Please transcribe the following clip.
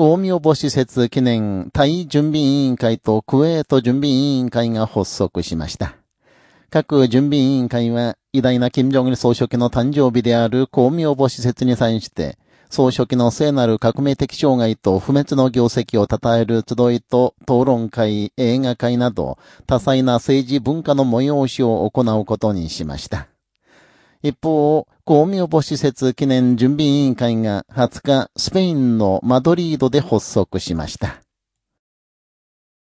公明母施設記念対準備委員会とクウェート準備委員会が発足しました。各準備委員会は、偉大な金正恩総書記の誕生日である公明母施設に際して、総書記の聖なる革命的障害と不滅の業績を称える集いと討論会、映画会など、多彩な政治文化の催しを行うことにしました。一方、公明母施設記念準備委員会が20日、スペインのマドリードで発足しました。